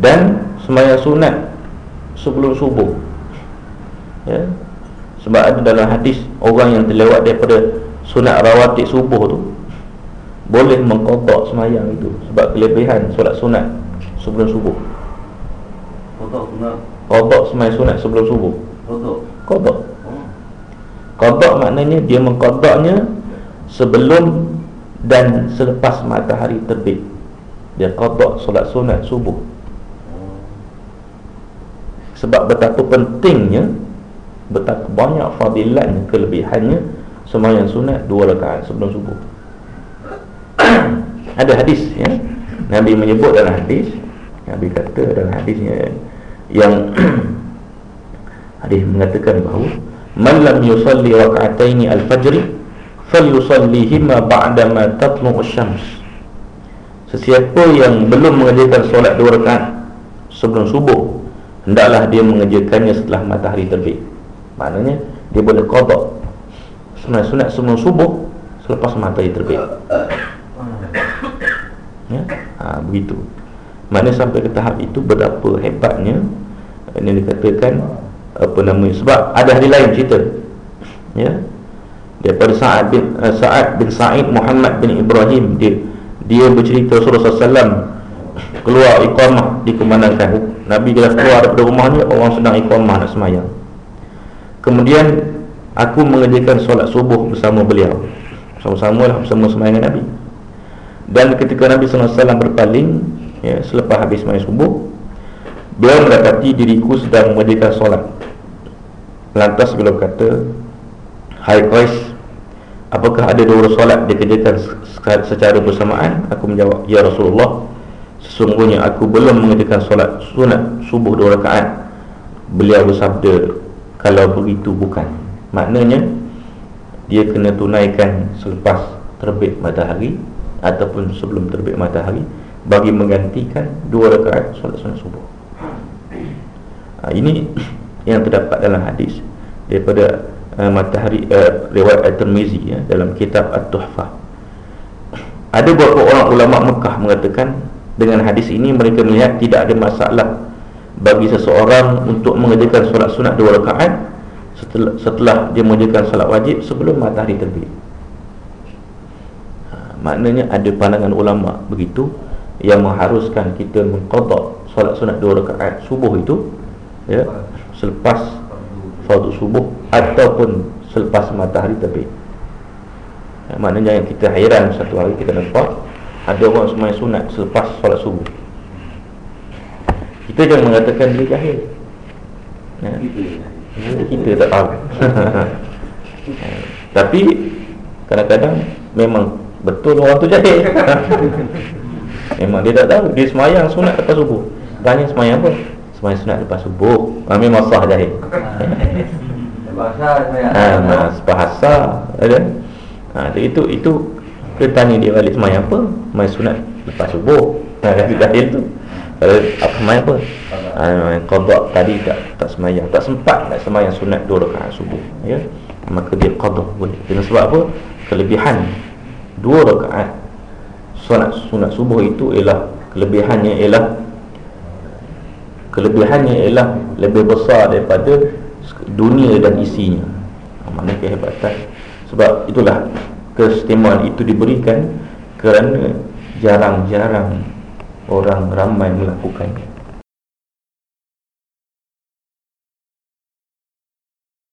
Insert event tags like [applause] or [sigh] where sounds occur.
dan semayang sunat sebelum subuh ya sebab ada dalam hadis orang yang terlewat daripada sunat rawatib subuh tu boleh mengkodok semayang itu sebab kelebihan solat sunat sebelum subuh Kodok sunat. kodok semayang sunat sebelum subuh Kodok. kodok Oh. kodok maknanya dia mengkodoknya sebelum dan selepas matahari terbit dia kodok solat sunat subuh. Sebab betapa pentingnya betapa banyak fadilatnya kelebihannya semayang sunat dua rakaat sebelum subuh. [coughs] Ada hadis ya. Nabi menyebut dalam hadis Nabi kata dalam hadisnya yang [coughs] hadis mengatakan bahawa man lam yusalli raka'ataini al-fajr falyusallihima ba'da ma tatlu'u syams. Sesiapa yang belum mengerjakan solat dua rakaat sebelum subuh hendaklah dia mengerjakannya setelah matahari terbit. Maknanya dia boleh qada sunat sunat sebelum subuh selepas matahari terbit. Ya? Ha, begitu. Mana sampai ke tahap itu betapa hebatnya ini dikatakan apa namanya sebab ada hari lain cerita. Ya? Daripada Sa'ad bin uh, Sa'ad bin Sa'id Muhammad bin Ibrahim dia dia bercerita Rasulullah SAW keluar iqamah dikumandangkan Nabi bila keluar daripada rumahnya orang sedang iqamah nak semayang. Kemudian aku mengerjakan solat subuh bersama beliau. Sama-sama lah bersama semayang Nabi. Dan ketika Nabi SAW berpaling ya, Selepas habis semayang subuh Beliau mendapati diriku sedang mengerjakan solat. Lantas beliau kata Hai Qais Apakah ada dua solat dikerjakan secara bersamaan? Aku menjawab Ya Rasulullah Sesungguhnya aku belum mengerjakan solat sunat subuh dua rakaat Beliau bersabda Kalau begitu bukan Maknanya Dia kena tunaikan selepas terbit matahari ataupun sebelum terbit matahari bagi menggantikan dua rakaat solat sunat subuh. Ha, ini yang terdapat dalam hadis daripada uh, matahari uh, riwayat At-Tirmizi ya, dalam kitab At-Tuhfah. Ada beberapa orang ulama Mekah mengatakan dengan hadis ini mereka melihat tidak ada masalah bagi seseorang untuk mengerjakan solat sunat dua rakaat setelah, setelah dia mengerjakan solat wajib sebelum matahari terbit. Maknanya ada pandangan ulama begitu yang mengharuskan kita mengqada solat sunat dua rakaat subuh itu ya selepas fardu subuh ataupun selepas matahari terbit. Ya, maknanya yang kita hairan satu hari kita nampak ada orang sembahyang sunat selepas solat subuh. Kita jangan mengatakan dia jahil. Ya. Kita tak tahu. [laughs] Tapi kadang-kadang memang Betul orang tu jahil [laughs] Memang dia tak tahu Dia semayang sunat lepas subuh Tanya semayang apa? Semayang sunat lepas subuh ha, Memang sah jahil Bahasa saya. ha, bahasa ada. Ha, itu itu kita tanya dia balik semayang apa? Semayang sunat lepas subuh Dia jahil tu Kalau apa semayang apa? Ha, kodok tadi tak tak semayang Tak sempat nak semayang sunat dua rakaat subuh ya? Maka dia kodok boleh Dengan sebab apa? Kelebihan dua rakaat sunat sunat subuh itu ialah kelebihannya ialah kelebihannya ialah lebih besar daripada dunia dan isinya mana kehebatan sebab itulah keistimewaan itu diberikan kerana jarang-jarang orang ramai melakukannya